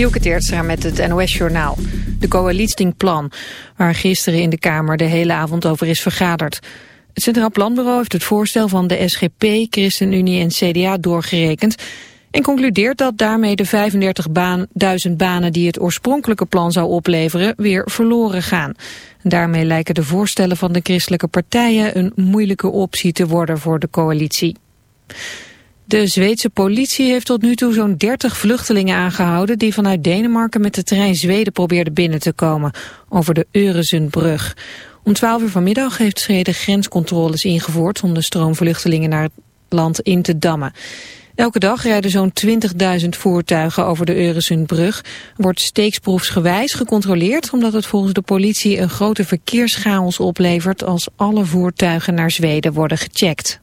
Dielke Teertstra met het NOS-journaal. De coalitieplan, waar gisteren in de Kamer de hele avond over is vergaderd. Het Centraal Planbureau heeft het voorstel van de SGP, ChristenUnie en CDA doorgerekend... en concludeert dat daarmee de 35.000 banen die het oorspronkelijke plan zou opleveren... weer verloren gaan. Daarmee lijken de voorstellen van de christelijke partijen... een moeilijke optie te worden voor de coalitie. De Zweedse politie heeft tot nu toe zo'n 30 vluchtelingen aangehouden... die vanuit Denemarken met de trein Zweden probeerden binnen te komen... over de Euresundbrug. Om 12 uur vanmiddag heeft Zweden grenscontroles ingevoerd... om de stroomvluchtelingen naar het land in te dammen. Elke dag rijden zo'n 20.000 voertuigen over de Euresundbrug. Wordt steeksproefsgewijs gecontroleerd... omdat het volgens de politie een grote verkeerschaos oplevert... als alle voertuigen naar Zweden worden gecheckt.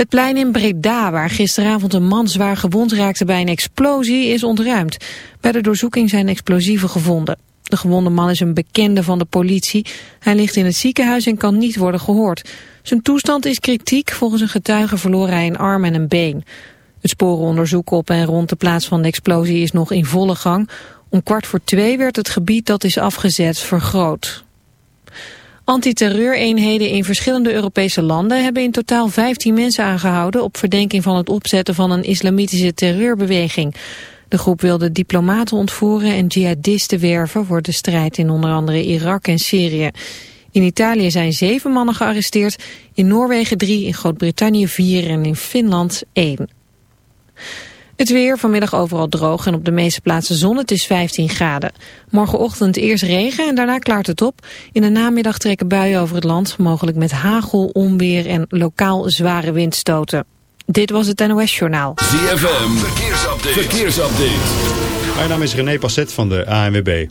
Het plein in Breda, waar gisteravond een man zwaar gewond raakte bij een explosie, is ontruimd. Bij de doorzoeking zijn explosieven gevonden. De gewonde man is een bekende van de politie. Hij ligt in het ziekenhuis en kan niet worden gehoord. Zijn toestand is kritiek. Volgens een getuige verloor hij een arm en een been. Het sporenonderzoek op en rond de plaats van de explosie is nog in volle gang. Om kwart voor twee werd het gebied dat is afgezet vergroot. Antiterreureenheden in verschillende Europese landen hebben in totaal 15 mensen aangehouden op verdenking van het opzetten van een islamitische terreurbeweging. De groep wilde diplomaten ontvoeren en jihadisten werven voor de strijd in onder andere Irak en Syrië. In Italië zijn zeven mannen gearresteerd, in Noorwegen drie, in Groot-Brittannië vier en in Finland één. Het weer, vanmiddag overal droog en op de meeste plaatsen zon. Het is 15 graden. Morgenochtend eerst regen en daarna klaart het op. In de namiddag trekken buien over het land, mogelijk met hagel, onweer en lokaal zware windstoten. Dit was het NOS Journaal. ZFM, verkeersupdate. verkeersupdate. Mijn naam is René Passet van de ANWB.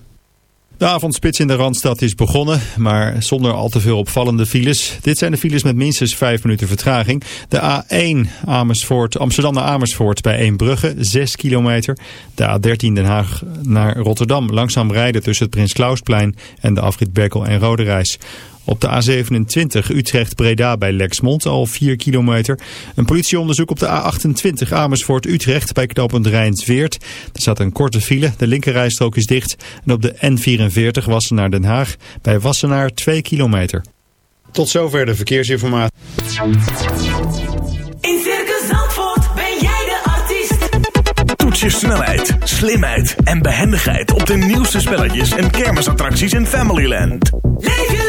De avondspits in de Randstad is begonnen, maar zonder al te veel opvallende files. Dit zijn de files met minstens 5 minuten vertraging. De A1 Amersfoort, Amsterdam naar Amersfoort bij Eembrugge, 6 kilometer. De A13 Den Haag naar Rotterdam, langzaam rijden tussen het Prins Klausplein en de afrit Berkel en Roderijs. Op de A27 Utrecht-Breda bij Lexmond al 4 kilometer. Een politieonderzoek op de A28 Amersfoort-Utrecht bij knooppunt Rijnsweert. Er staat een korte file, de linkerrijstrook is dicht. En op de N44 Wassenaar-Den Haag bij Wassenaar 2 kilometer. Tot zover de verkeersinformatie. In Circus Zandvoort ben jij de artiest. Toets je snelheid, slimheid en behendigheid op de nieuwste spelletjes en kermisattracties in Familyland. Leef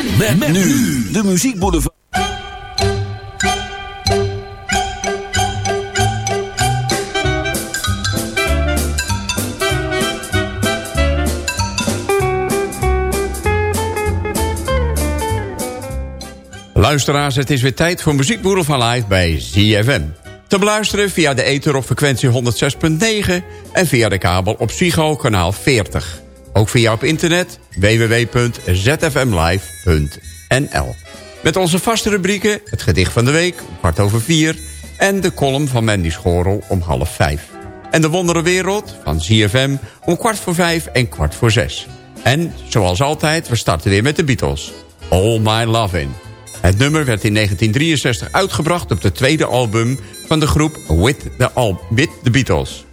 Met, nu de muziekboulevard. Luisteraars, het is weer tijd voor Muziek van Live bij ZFM. Te beluisteren via de ether op frequentie 106.9 en via de kabel op Psycho kanaal 40. Ook via op internet www.zfmlive.nl. Met onze vaste rubrieken het gedicht van de week om kwart over vier... en de column van Mandy Schorel om half vijf. En de wondere wereld van ZFM om kwart voor vijf en kwart voor zes. En zoals altijd, we starten weer met de Beatles. All My Lovin'. Het nummer werd in 1963 uitgebracht op de tweede album van de groep With the, With the Beatles.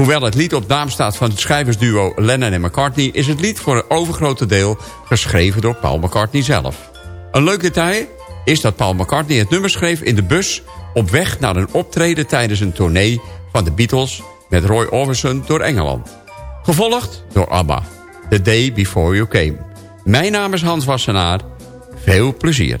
Hoewel het lied op naam staat van het schrijversduo Lennon en McCartney... is het lied voor een overgrote deel geschreven door Paul McCartney zelf. Een leuk detail is dat Paul McCartney het nummer schreef in de bus... op weg naar een optreden tijdens een tournee van de Beatles... met Roy Orbison door Engeland. Gevolgd door ABBA, The Day Before You Came. Mijn naam is Hans Wassenaar. Veel plezier.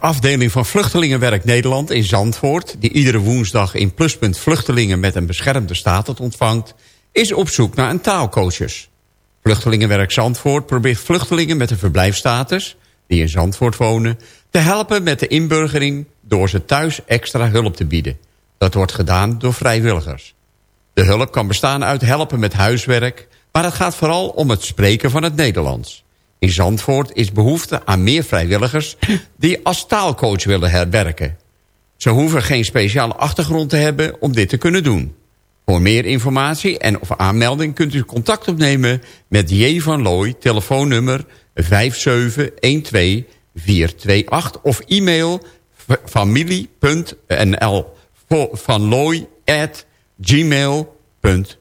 afdeling van Vluchtelingenwerk Nederland in Zandvoort... die iedere woensdag in Pluspunt Vluchtelingen met een beschermde status ontvangt... is op zoek naar een taalcoaches. Vluchtelingenwerk Zandvoort probeert vluchtelingen met een verblijfstatus... die in Zandvoort wonen, te helpen met de inburgering... door ze thuis extra hulp te bieden. Dat wordt gedaan door vrijwilligers. De hulp kan bestaan uit helpen met huiswerk... maar het gaat vooral om het spreken van het Nederlands. In Zandvoort is behoefte aan meer vrijwilligers... die als taalcoach willen herwerken. Ze hoeven geen speciale achtergrond te hebben om dit te kunnen doen. Voor meer informatie en of aanmelding kunt u contact opnemen met J. van Looy, telefoonnummer 5712428 of e-mail familie.nl van Looy at gmail.com.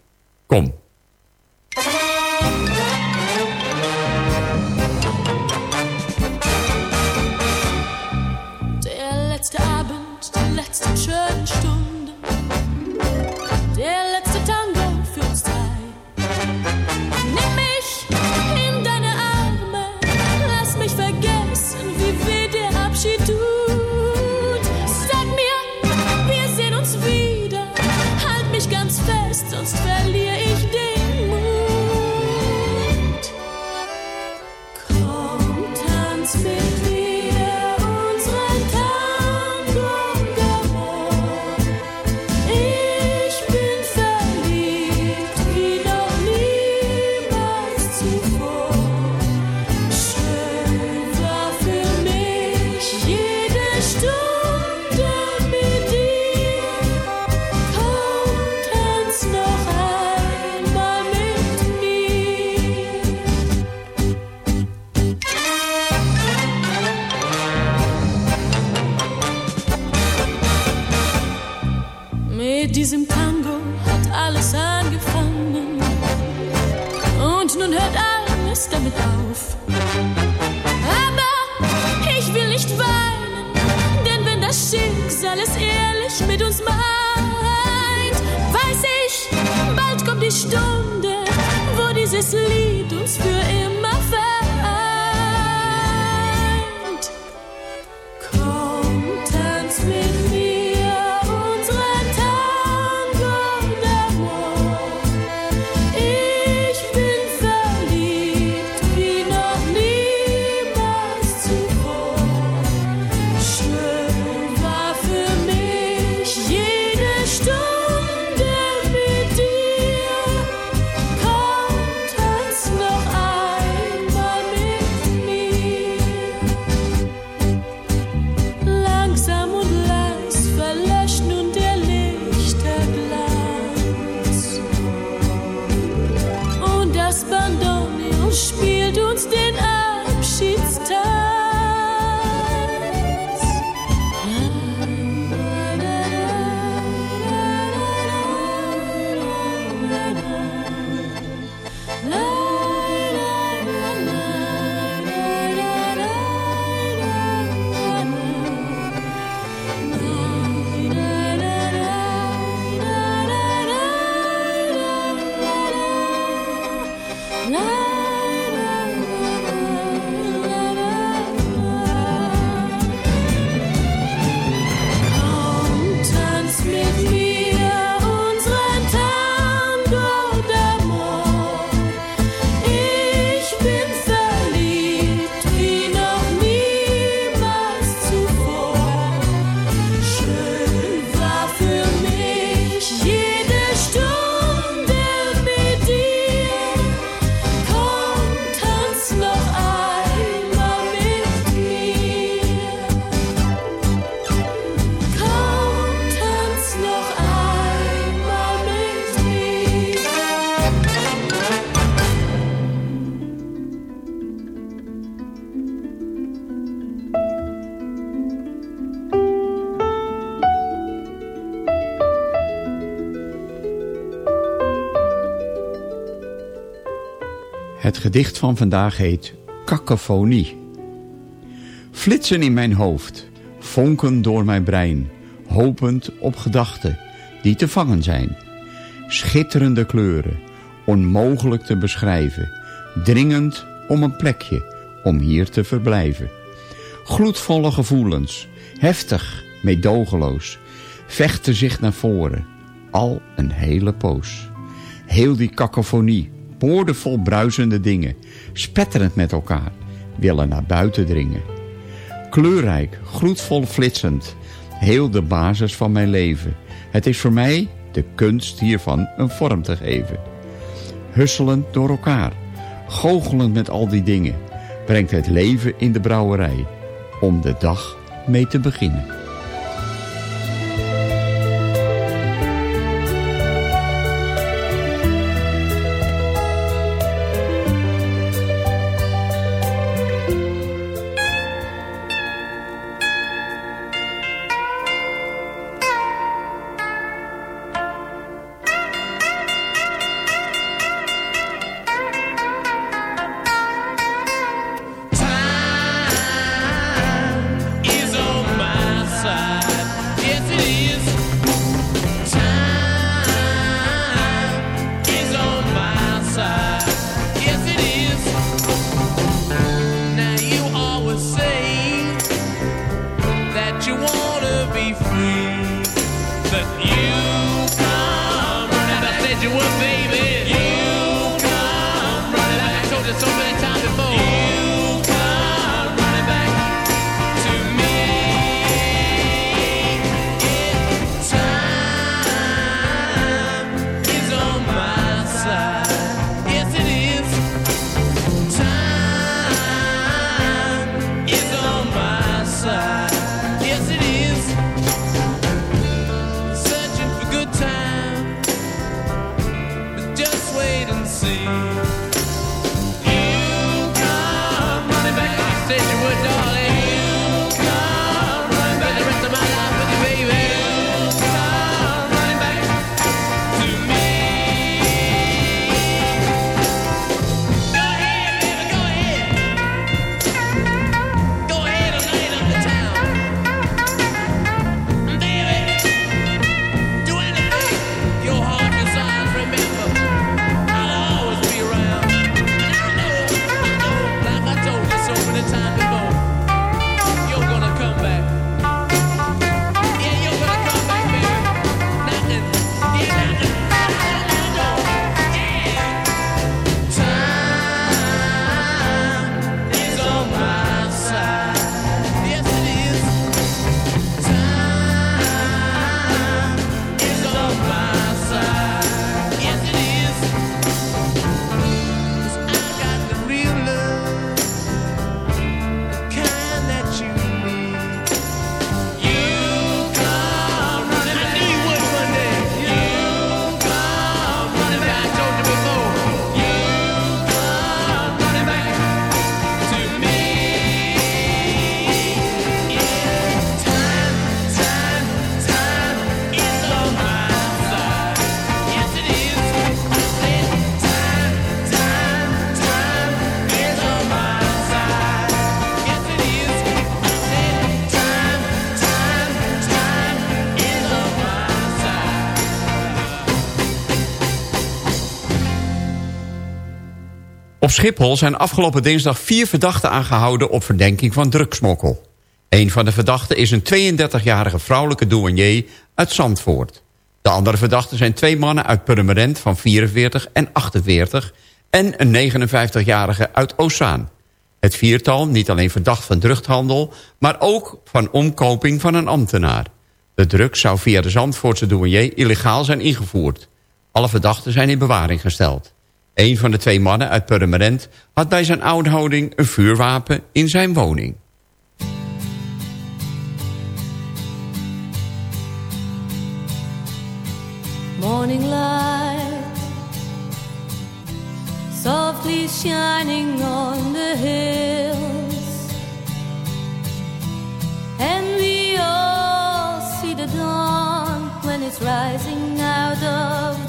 Het gedicht van vandaag heet Cacophonie. Flitsen in mijn hoofd, vonken door mijn brein, hopend op gedachten die te vangen zijn. Schitterende kleuren, onmogelijk te beschrijven, dringend om een plekje om hier te verblijven. Gloedvolle gevoelens, heftig, meedogenloos, vechten zich naar voren, al een hele poos. Heel die boordevol bruisende dingen, spetterend met elkaar, willen naar buiten dringen. Kleurrijk, gloedvol flitsend, heel de basis van mijn leven. Het is voor mij de kunst hiervan een vorm te geven. Husselend door elkaar, goochelend met al die dingen, brengt het leven in de brouwerij, om de dag mee te beginnen. Schiphol zijn afgelopen dinsdag vier verdachten aangehouden op verdenking van drugsmokkel. Een van de verdachten is een 32-jarige vrouwelijke douanier uit Zandvoort. De andere verdachten zijn twee mannen uit Purmerend van 44 en 48... en een 59-jarige uit Ozaan. Het viertal niet alleen verdacht van drugshandel... maar ook van omkoping van een ambtenaar. De drugs zou via de Zandvoortse douanier illegaal zijn ingevoerd. Alle verdachten zijn in bewaring gesteld. Een van de twee mannen uit Purmerend had bij zijn oudhouding een vuurwapen in zijn woning. Morning light Softly shining on the hills And we all see the dawn When it's rising out of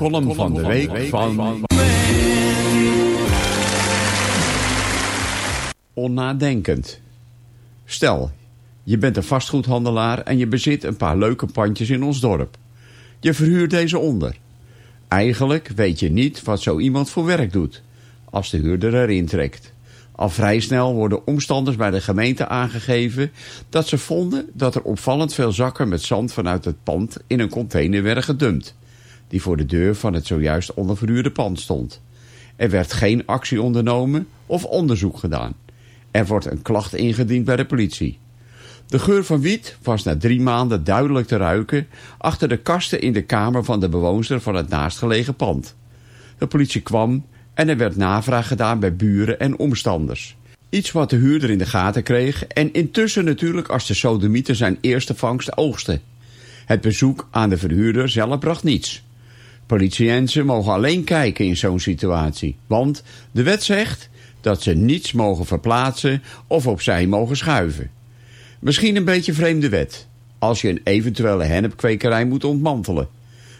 Column van de week van... Onnadenkend. Stel, je bent een vastgoedhandelaar en je bezit een paar leuke pandjes in ons dorp. Je verhuurt deze onder. Eigenlijk weet je niet wat zo iemand voor werk doet, als de huurder erin trekt. Al vrij snel worden omstanders bij de gemeente aangegeven dat ze vonden dat er opvallend veel zakken met zand vanuit het pand in een container werden gedumpt, die voor de deur van het zojuist onderverhuurde pand stond. Er werd geen actie ondernomen of onderzoek gedaan. Er wordt een klacht ingediend bij de politie. De geur van wiet was na drie maanden duidelijk te ruiken achter de kasten in de kamer van de bewoonster van het naastgelegen pand. De politie kwam en er werd navraag gedaan bij buren en omstanders. Iets wat de huurder in de gaten kreeg en intussen natuurlijk als de sodemieter zijn eerste vangst oogste. Het bezoek aan de verhuurder zelf bracht niets. Politiemensen mogen alleen kijken in zo'n situatie, want de wet zegt dat ze niets mogen verplaatsen of opzij mogen schuiven. Misschien een beetje vreemde wet, als je een eventuele hennepkwekerij moet ontmantelen.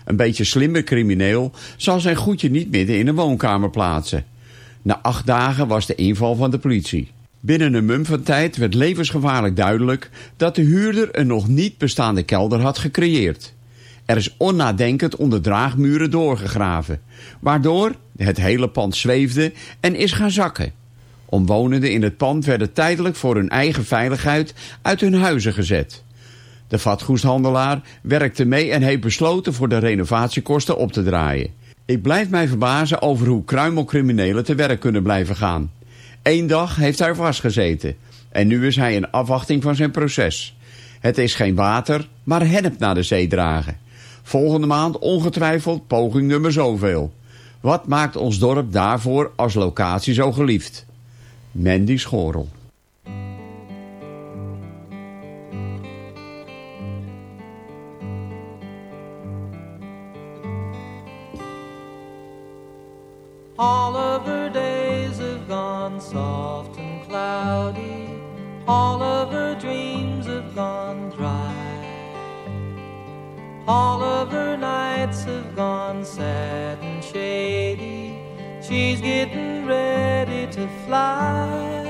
Een beetje slimme crimineel zal zijn goedje niet midden in een woonkamer plaatsen. Na acht dagen was de inval van de politie. Binnen een mum van tijd werd levensgevaarlijk duidelijk dat de huurder een nog niet bestaande kelder had gecreëerd. Er is onnadenkend onder draagmuren doorgegraven, waardoor het hele pand zweefde en is gaan zakken. Omwonenden in het pand werden tijdelijk voor hun eigen veiligheid uit hun huizen gezet. De vatgoedhandelaar werkte mee en heeft besloten voor de renovatiekosten op te draaien. Ik blijf mij verbazen over hoe kruimelcriminelen te werk kunnen blijven gaan. Eén dag heeft hij vastgezeten en nu is hij in afwachting van zijn proces. Het is geen water, maar hennep naar de zee dragen. Volgende maand ongetwijfeld poging nummer zoveel. Wat maakt ons dorp daarvoor als locatie zo geliefd? Mandy Schorel. All of her days have gone soft and cloudy. All of her dreams have gone. All of her nights have gone sad and shady. She's getting ready to fly.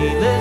she lives.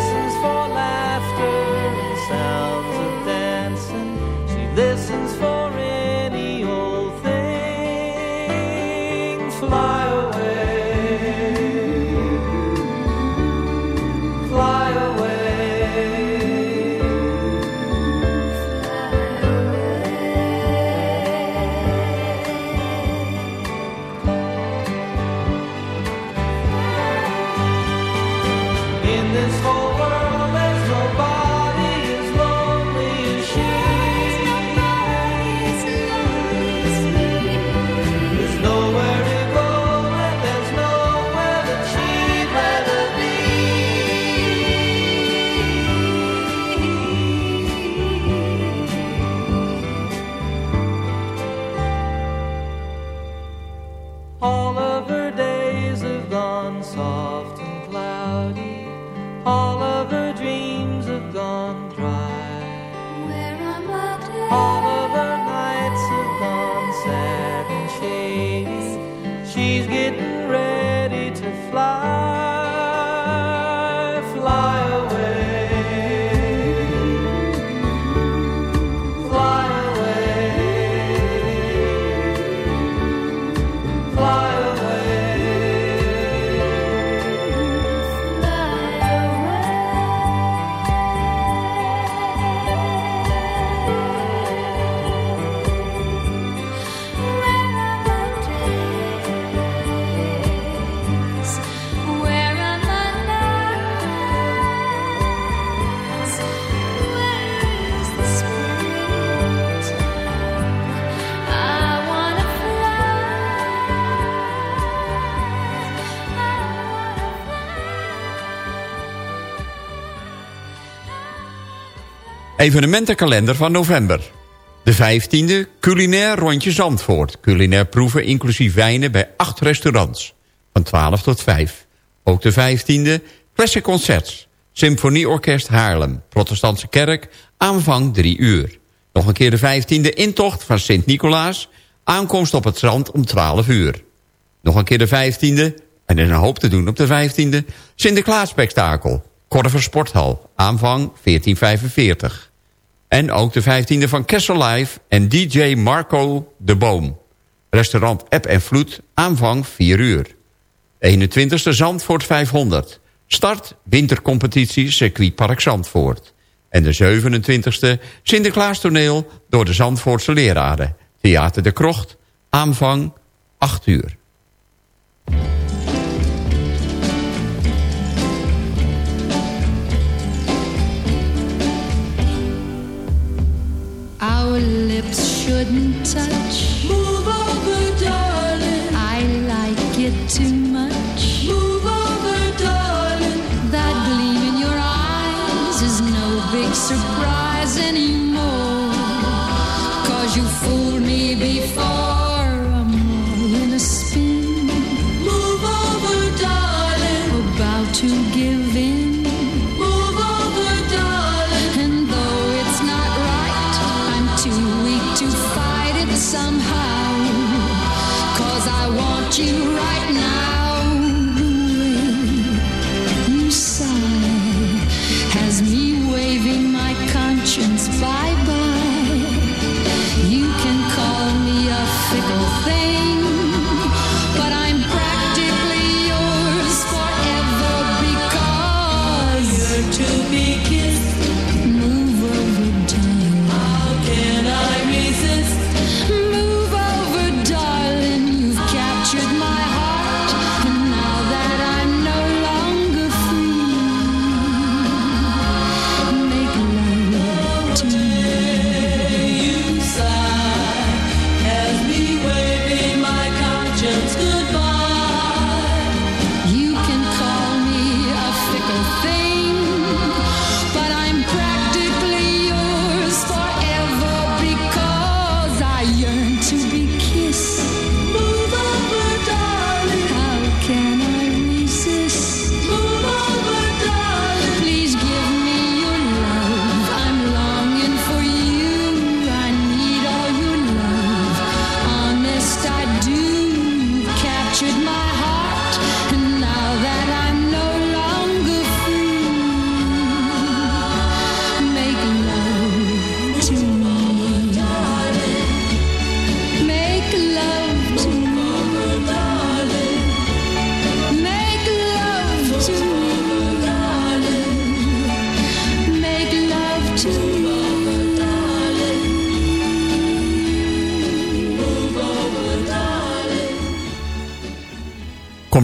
Evenementenkalender van november. De 15e, culinair rondje Zandvoort. Culinair proeven inclusief wijnen bij acht restaurants. Van 12 tot 5. Ook de 15e, Classic Concerts. Symfonieorkest Haarlem. Protestantse kerk, aanvang 3 uur. Nog een keer de 15e intocht van Sint-Nicolaas. Aankomst op het strand om 12 uur. Nog een keer de 15e, en er is een hoop te doen op de 15e... Sinterklaasspektakel, Korver Sporthal, aanvang 1445. En ook de 15e van Kessel Live en DJ Marco de Boom. Restaurant App en Vloed, aanvang 4 uur. 21e Zandvoort 500. Start wintercompetitie circuitpark Zandvoort. En de 27e Sinterklaastoneel door de Zandvoortse leraren. Theater de Krocht, aanvang 8 uur. shouldn't touch.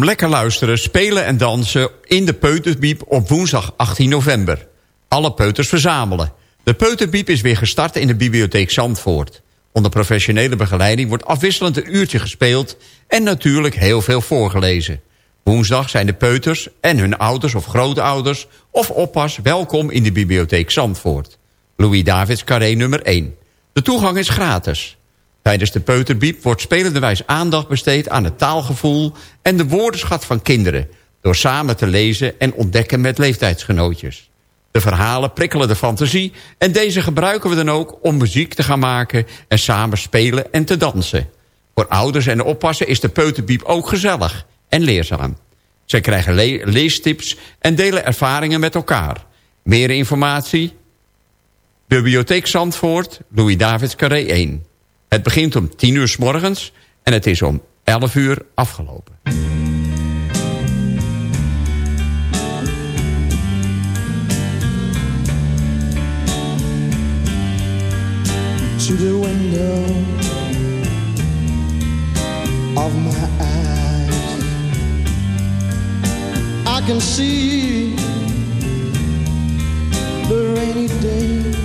Lekker luisteren, spelen en dansen in de Peuterbiep op woensdag 18 november. Alle peuters verzamelen. De Peuterbiep is weer gestart in de bibliotheek Zandvoort. Onder professionele begeleiding wordt afwisselend een uurtje gespeeld... en natuurlijk heel veel voorgelezen. Woensdag zijn de peuters en hun ouders of grootouders of oppas... welkom in de bibliotheek Zandvoort. Louis Davids Carré nummer 1. De toegang is gratis. Tijdens de Peuterbiep wordt spelenderwijs aandacht besteed aan het taalgevoel... en de woordenschat van kinderen... door samen te lezen en ontdekken met leeftijdsgenootjes. De verhalen prikkelen de fantasie... en deze gebruiken we dan ook om muziek te gaan maken... en samen spelen en te dansen. Voor ouders en oppassen is de Peuterbiep ook gezellig en leerzaam. Zij krijgen le- leestips en delen ervaringen met elkaar. Meer informatie? Bibliotheek Zandvoort, Louis Davids Carré 1. Het begint om 10 uur s morgens en het is om 11 uur afgelopen. to the window of my eyes. I can see the rainy day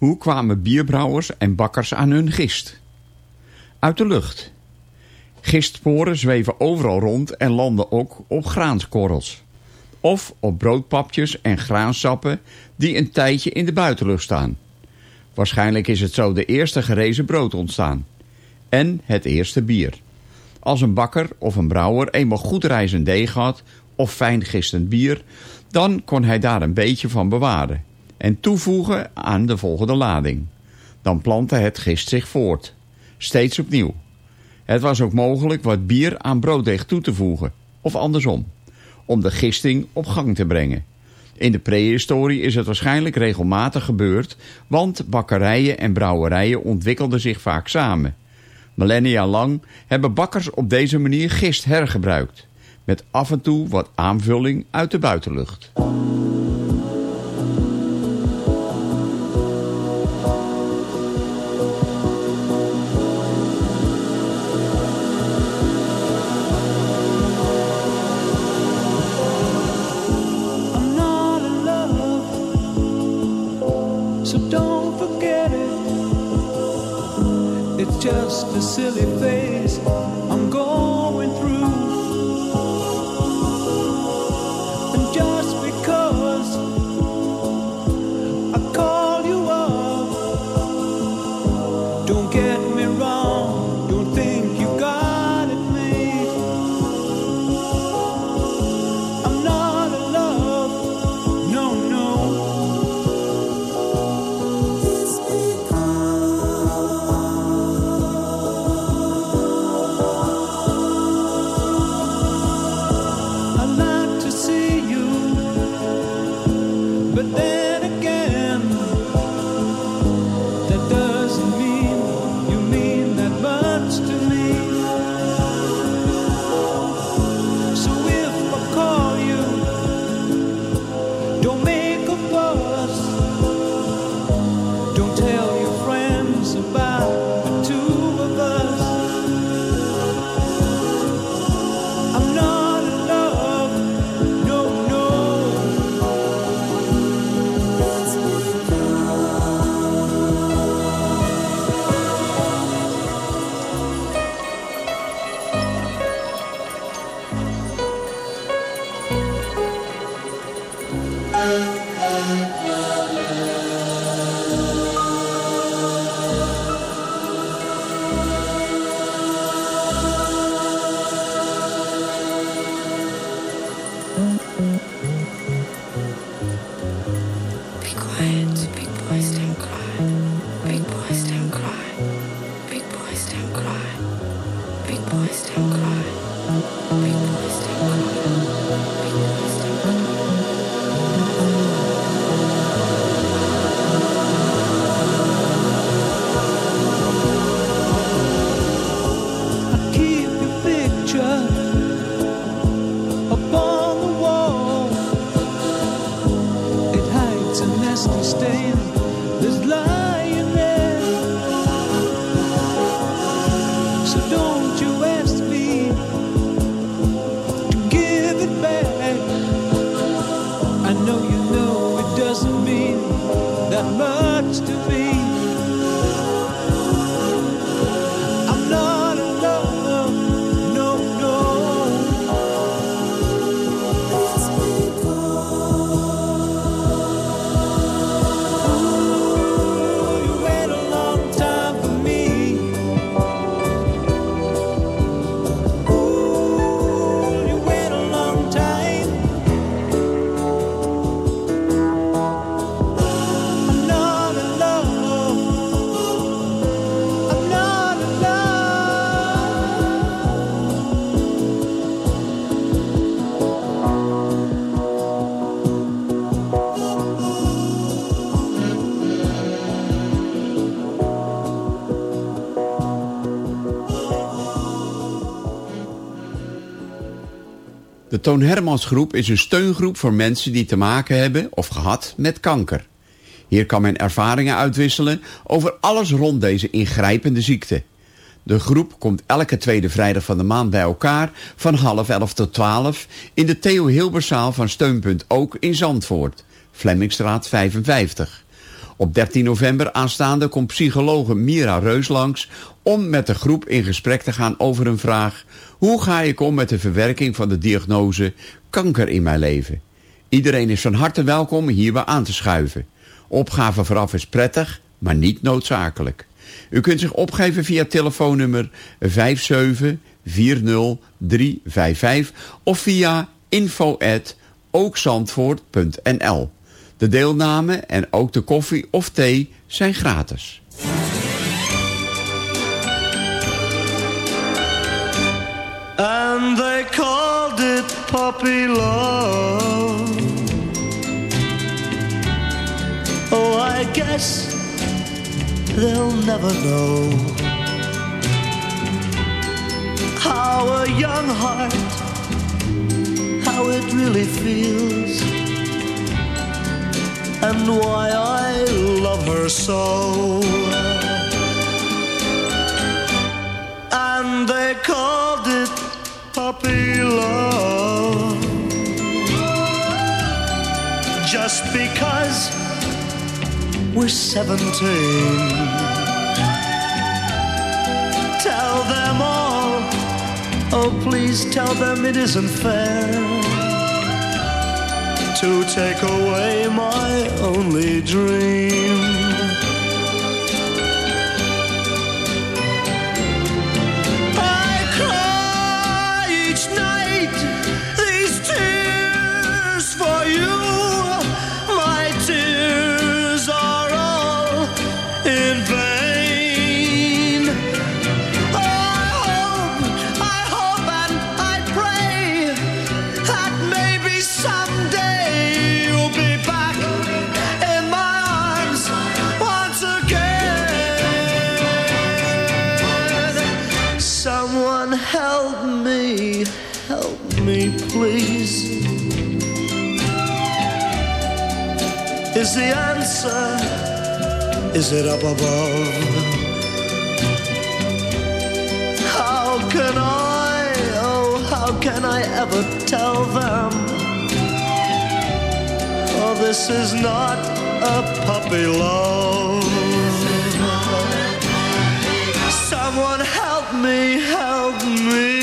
Hoe kwamen bierbrouwers en bakkers aan hun gist? Uit de lucht. Gistsporen zweven overal rond en landen ook op graanskorrels. Of op broodpapjes en graansappen die een tijdje in de buitenlucht staan. Waarschijnlijk is het zo de eerste gerezen brood ontstaan. En het eerste bier. Als een bakker of een brouwer eenmaal goed rijzend deeg had of fijn gistend bier, dan kon hij daar een beetje van bewaren en toevoegen aan de volgende lading. Dan plantte het gist zich voort, steeds opnieuw. Het was ook mogelijk wat bier aan brooddeeg toe te voegen, of andersom, om de gisting op gang te brengen. In de prehistorie is het waarschijnlijk regelmatig gebeurd, want bakkerijen en brouwerijen ontwikkelden zich vaak samen. Millennia lang hebben bakkers op deze manier gist hergebruikt, met af en toe wat aanvulling uit de buitenlucht. silly face. De Toon Hermans Groep is een steungroep voor mensen die te maken hebben of gehad met kanker. Hier kan men ervaringen uitwisselen over alles rond deze ingrijpende ziekte. De groep komt elke tweede vrijdag van de maand bij elkaar van half elf tot twaalf in de Theo Hilberzaal van Steunpunt Ook in Zandvoort, Flemmingstraat 55. Op 13 november aanstaande komt psychologe Mira Reus langs om met de groep in gesprek te gaan over een vraag... hoe ga ik om met de verwerking van de diagnose kanker in mijn leven? Iedereen is van harte welkom hierbij aan te schuiven. Opgave vooraf is prettig, maar niet noodzakelijk. U kunt zich opgeven via telefoonnummer 5740355 of via info ookzandvoort.nl. De deelname en ook de koffie of thee zijn gratis. Puppy love. Oh, I guess they'll never know how a young heart, how it really feels, and why I love her so. And they called it puppy love just because we're 17. Tell them all, oh, please tell them it isn't fair to take away my only dream. Is the answer, is it up above? How can I, oh, how can I ever tell them? Oh, this is not a puppy love. Someone help me, help me,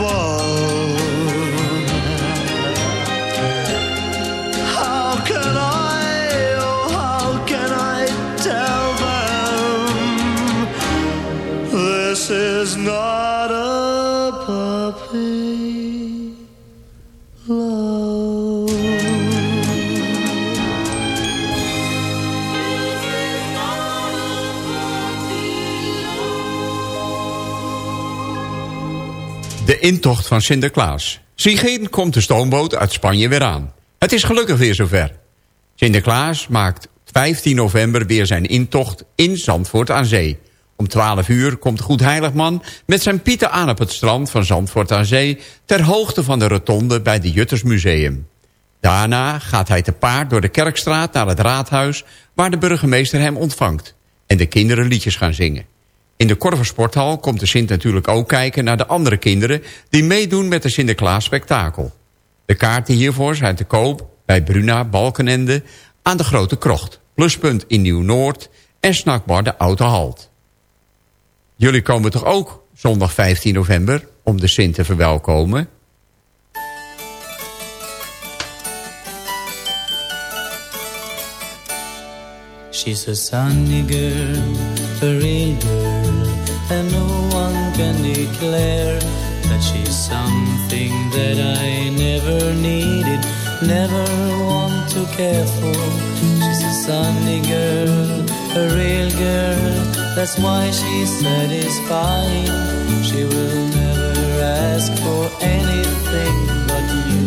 trouble intocht van Sinterklaas. Sigeen komt de stoomboot uit Spanje weer aan. Het is gelukkig weer zover. Sinterklaas maakt 15 november weer zijn intocht in Zandvoort aan Zee. Om 12 uur komt de Goedheiligman met zijn pieten aan op het strand van Zandvoort aan Zee... ter hoogte van de rotonde bij het Juttersmuseum. Daarna gaat hij te paard door de Kerkstraat naar het raadhuis... waar de burgemeester hem ontvangt. En de kinderen liedjes gaan zingen. In de Korver Sporthal komt de Sint natuurlijk ook kijken naar de andere kinderen... die meedoen met de Sinterklaas spektakel. De kaarten hiervoor zijn te koop bij Bruna Balkenende aan de Grote Krocht. Pluspunt in Nieuw-Noord en snackbar de Oude Halt. Jullie komen toch ook zondag 15 november om de Sint te verwelkomen... She's a sunny girl, declare that she's something that I never needed, never want to care for. She's a sunny girl, a real girl, that's why she's satisfying. She will never ask for anything but you.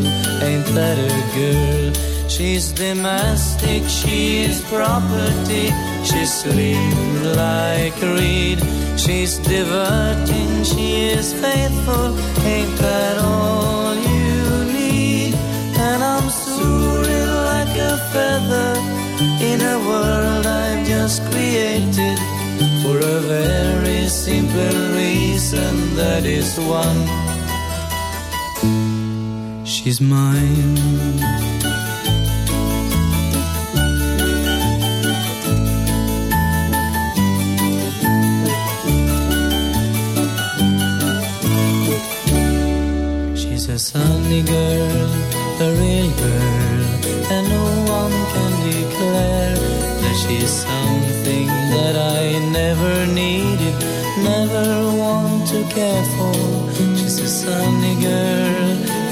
Ain't that a girl? She's domestic, she's property. She's slim like a reed. She's diverting, she is faithful. Ain't that all you need? And I'm soaring like a feather in a world I've just created for a very simple reason. That is one. She's mine. A sunny girl, a real girl, and no one can declare that she's something that I never needed, never want to care for. She's a sunny girl,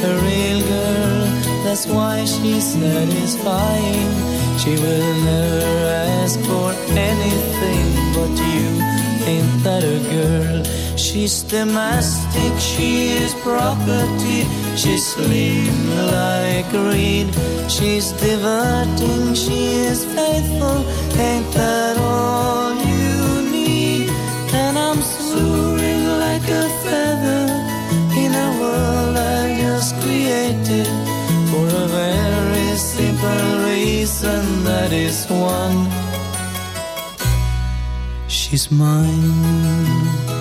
a real girl, that's why she's satisfying. She will never ask for anything but you. Ain't that a girl? She's domestic, she is property. She's slim like reed. She's diverting, she is faithful. Ain't that all you need? And I'm soaring like a feather in a world I just created for a very simple reason. That is one. She's mine.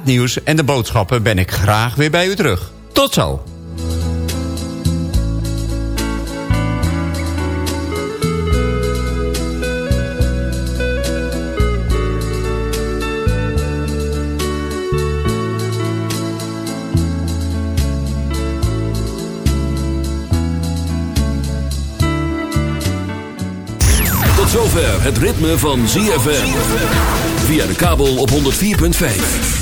Nieuws en de boodschappen ben ik graag weer bij u terug. Tot zo. Zover het ritme van ZFM. Via de kabel op 104.5.